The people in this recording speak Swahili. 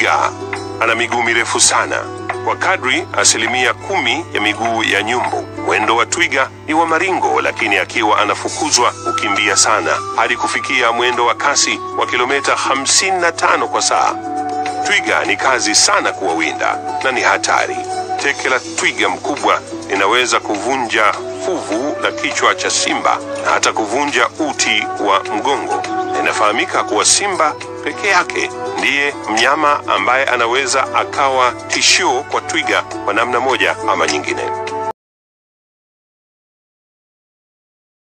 Twiga ana miguu mirefu sana kwa kadri asilimia kumi ya miguu ya nyumbu. Mwendo wa twiga ni wa maringo, lakini akiwa anafukuzwa hukimbia sana hadi kufikia mwendo wa kasi wa kilomita 55 kwa saa. Twiga ni kazi sana kuwawinda na ni hatari. Teke la twiga mkubwa linaweza kuvunja fuvu la kichwa cha simba na hata kuvunja uti wa mgongo. Inafahamika kuwa simba peke yake ndiye mnyama ambaye anaweza akawa tishio kwa twiga kwa namna moja ama nyingine.